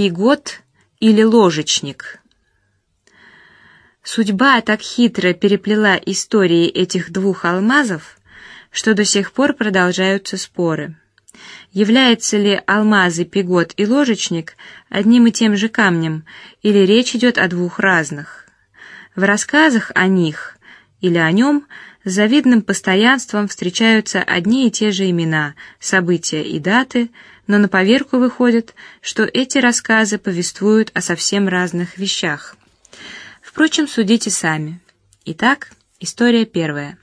Пигот или ложечник. Судьба так хитро переплела истории этих двух алмазов, что до сих пор продолжаются споры. Являются ли алмазы Пигот и ложечник одним и тем же камнем, или речь идет о двух разных? В рассказах о них или о нем с завидным постоянством встречаются одни и те же имена, события и даты, но на поверку выходит, что эти рассказы повествуют о совсем разных вещах. Впрочем, судите сами. Итак, история первая.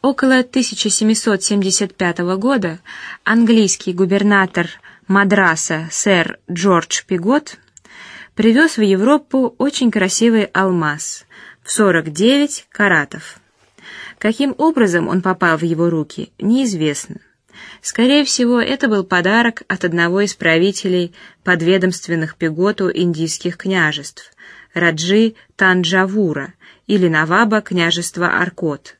Около 1775 года английский губернатор Мадраса сэр Джордж Пигот привез в Европу очень красивый алмаз в 49 каратов. Каким образом он попал в его руки, неизвестно. Скорее всего, это был подарок от одного из правителей подведомственных Пиготу индийских княжеств, Раджи Танджавура или Наваба княжества Аркот.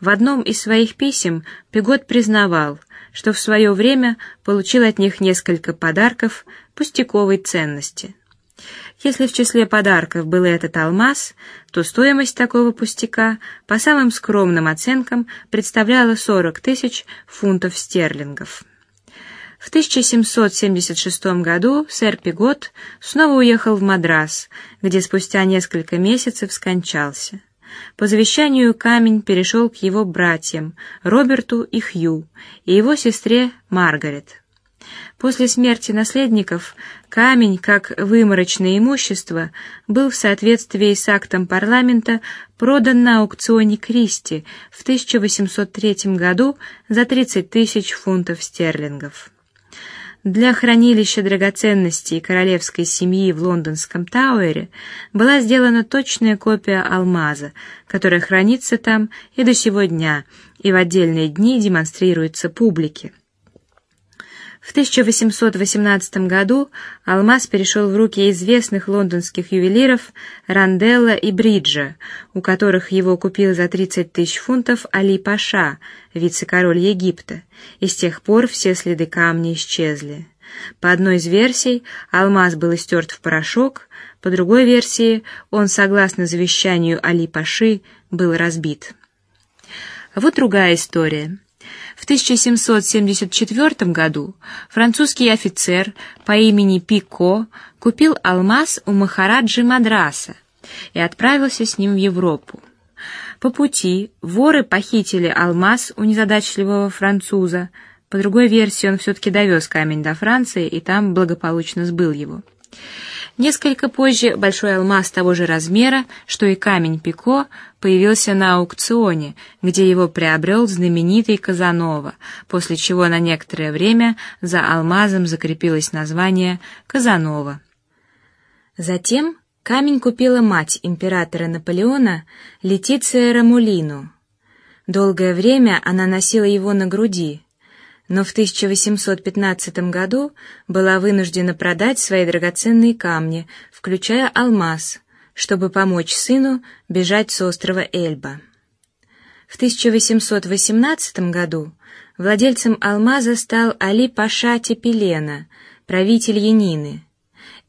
В одном из своих писем Пигот признавал, что в свое время получил от них несколько подарков пустяковой ценности. Если в числе подарков был этот алмаз, то стоимость такого пустяка, по самым скромным оценкам, представляла 40 тысяч фунтов стерлингов. В 1776 году сэр Пигот снова уехал в Мадрас, где спустя несколько месяцев скончался. По завещанию камень перешел к его братьям Роберту и Хью и его сестре Маргарет. После смерти наследников камень, как выморочное имущество, был в соответствии с актом парламента продан на аукционе Кристи в 1803 году за 30 тысяч фунтов стерлингов. Для хранилища драгоценностей королевской семьи в лондонском Тауэре была сделана точная копия алмаза, которая хранится там и до сего дня и в отдельные дни демонстрируется публике. В 1818 году алмаз перешел в руки известных лондонских ювелиров Ранделла и Бриджа, у которых его купил за 30 тысяч фунтов Али Паша, вице-король Египта, и с тех пор все следы камня исчезли. По одной из версий алмаз был истерт в порошок, по другой версии он, согласно завещанию Али Паши, был разбит. Вот другая история. В 1774 году французский офицер по имени Пико купил алмаз у махараджи Мадраса и отправился с ним в Европу. По пути воры похитили алмаз у незадачливого француза. По другой версии, он все-таки довез камень до Франции и там благополучно сбыл его. Несколько позже большой алмаз того же размера, что и камень Пико, появился на аукционе, где его приобрел знаменитый Казанова, после чего на некоторое время за алмазом закрепилось название Казанова. Затем камень купила мать императора Наполеона Летиция Рамулину. Долгое время она носила его на груди но в 1815 году была вынуждена продать свои драгоценные камни, включая алмаз, чтобы помочь сыну бежать с острова Эльба. В 1818 году владельцем алмаза стал Али Паша Тепелена, правитель Янины.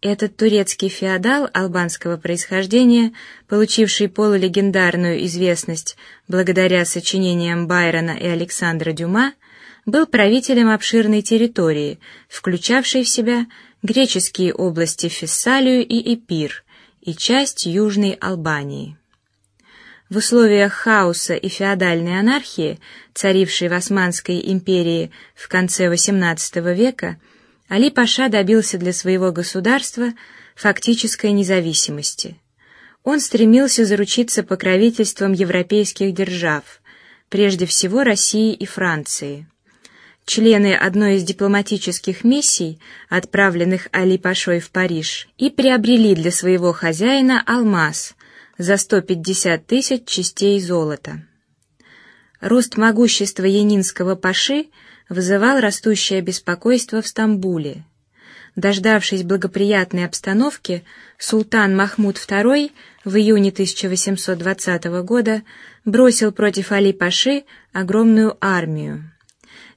Этот турецкий феодал албанского происхождения, получивший полулегендарную известность благодаря сочинениям Байрона и Александра Дюма, был правителем обширной территории, включавшей в себя греческие области Фессалию и Эпир и часть южной Албании. В условиях хаоса и феодальной анархии, царившей в Османской империи в конце XVIII века, Али Паша добился для своего государства фактической независимости. Он стремился заручиться покровительством европейских держав, прежде всего России и Франции члены одной из дипломатических миссий, отправленных Али Пашой в Париж, и приобрели для своего хозяина алмаз за 150 тысяч частей золота. Рост могущества янинского паши вызывал растущее беспокойство в Стамбуле. Дождавшись благоприятной обстановки, султан Махмуд II в июне 1820 года бросил против Али Паши огромную армию.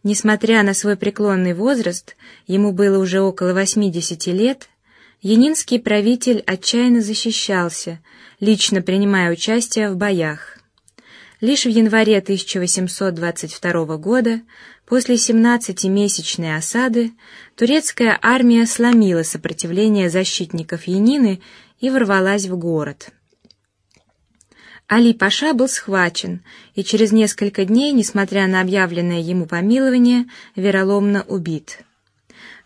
Несмотря на свой преклонный возраст, ему было уже около 80 лет, Янинский правитель отчаянно защищался, лично принимая участие в боях. Лишь в январе 1822 года, после 17-месячной осады, турецкая армия сломила сопротивление защитников Янины и ворвалась в город. Али Паша был схвачен и через несколько дней, несмотря на объявленное ему помилование, вероломно убит.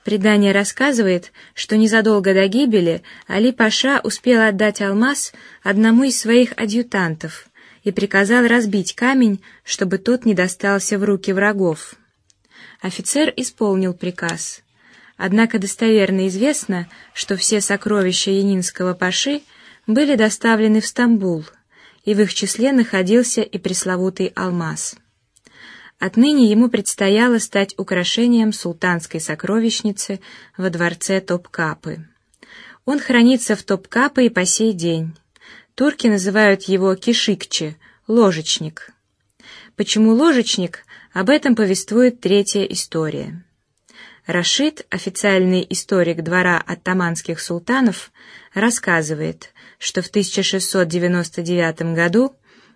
Предание рассказывает, что незадолго до гибели Али Паша успел отдать алмаз одному из своих адъютантов и приказал разбить камень, чтобы тот не достался в руки врагов. Офицер исполнил приказ. Однако достоверно известно, что все сокровища Янинского паши были доставлены в Стамбул и в их числе находился и пресловутый алмаз. Отныне ему предстояло стать украшением султанской сокровищницы во дворце Топкапы. Он хранится в Топкапы и по сей день. Турки называют его кишикче, ложечник. Почему ложечник? Об этом повествует третья история. Рашид, официальный историк двора оттаманских султанов, рассказывает, что в 1699 году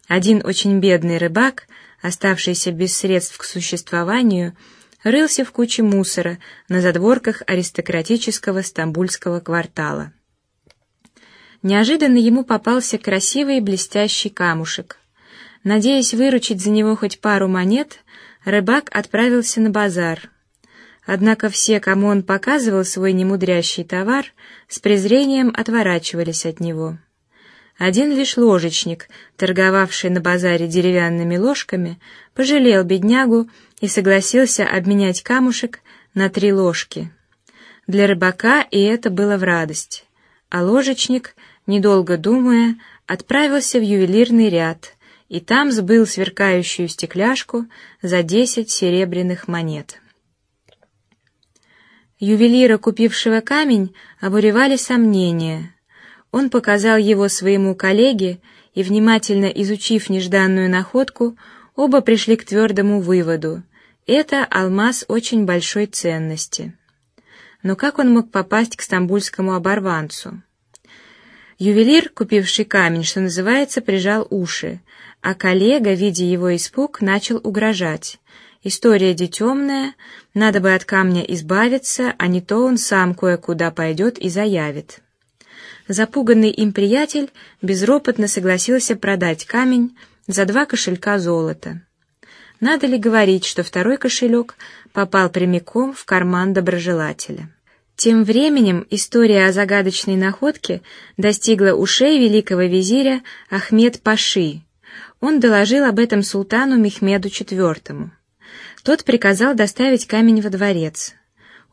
один очень бедный рыбак, оставшийся без средств к существованию, рылся в куче мусора на задворках аристократического стамбульского квартала. Неожиданно ему попался красивый блестящий камушек. Надеясь выручить за него хоть пару монет, рыбак отправился на базар. Однако все, кому он показывал свой немудрящий товар, с презрением отворачивались от него. Один лишь ложечник, торговавший на базаре деревянными ложками, пожалел беднягу и согласился обменять камушек на три ложки. Для рыбака и это было в радость, а ложечник, недолго думая, отправился в ювелирный ряд и там сбыл сверкающую стекляшку за десять серебряных монет. Ювелира, купившего камень, обуревали сомнения. Он показал его своему коллеге, и внимательно изучив нежданную находку, оба пришли к твердому выводу: это алмаз очень большой ценности. Но как он мог попасть к стамбульскому оборванцу? Ювелир, купивший камень, что называется, прижал уши, а коллега, видя его испуг, начал угрожать. История детемная, надо бы от камня избавиться, а не то он сам кое-куда пойдет и заявит. Запуганный им приятель безропотно согласился продать камень за два кошелька золота. Надо ли говорить, что второй кошелек попал прямиком в карман доброжелателя? Тем временем история о загадочной находке достигла ушей великого визиря Ахмед Паши. Он доложил об этом султану Мехмеду IV. Тот приказал доставить камень во дворец.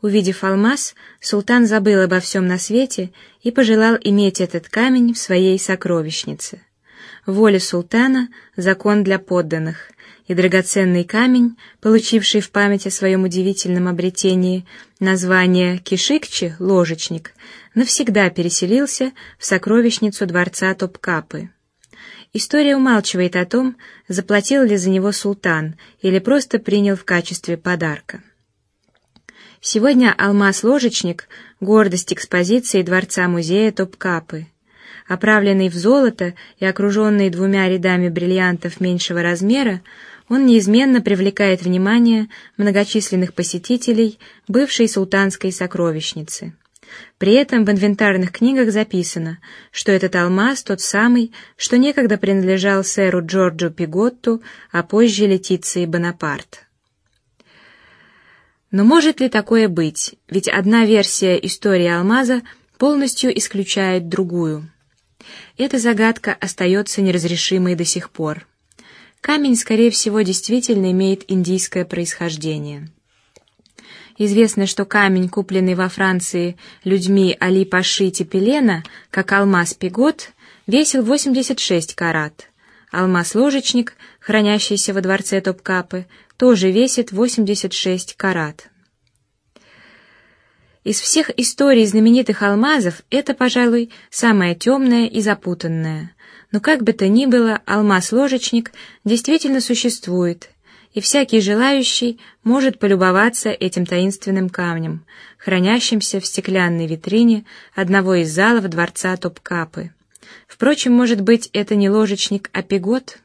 Увидев алмаз, султан забыл обо всем на свете и пожелал иметь этот камень в своей сокровищнице. Воля султана — закон для подданных, и драгоценный камень, получивший в память о своем удивительном обретении название кишикчи, ложечник, навсегда переселился в сокровищницу дворца Топкапы. История умалчивает о том, заплатил ли за него султан или просто принял в качестве подарка. Сегодня алмаз-ложечник — гордость экспозиции дворца-музея Топкапы. Оправленный в золото и окруженный двумя рядами бриллиантов меньшего размера, он неизменно привлекает внимание многочисленных посетителей бывшей султанской сокровищницы. При этом в инвентарных книгах записано, что этот алмаз тот самый, что некогда принадлежал сэру Джорджу Пиготту, а позже Летиции Бонапарт. Но может ли такое быть? Ведь одна версия истории алмаза полностью исключает другую. Эта загадка остается неразрешимой до сих пор. Камень, скорее всего, действительно имеет индийское происхождение. Известно, что камень, купленный во Франции людьми Али Паши Тепелена, как алмаз Пигот, весил 86 карат. Алмаз-ложечник, хранящийся во дворце Топкапы, тоже весит 86 карат. Из всех историй знаменитых алмазов это, пожалуй, самая темная и запутанная. Но как бы то ни было, алмаз-ложечник действительно существует, и всякий желающий может полюбоваться этим таинственным камнем, хранящимся в стеклянной витрине одного из залов дворца Топкапы. Впрочем, может быть, это не ложечник, а пигот?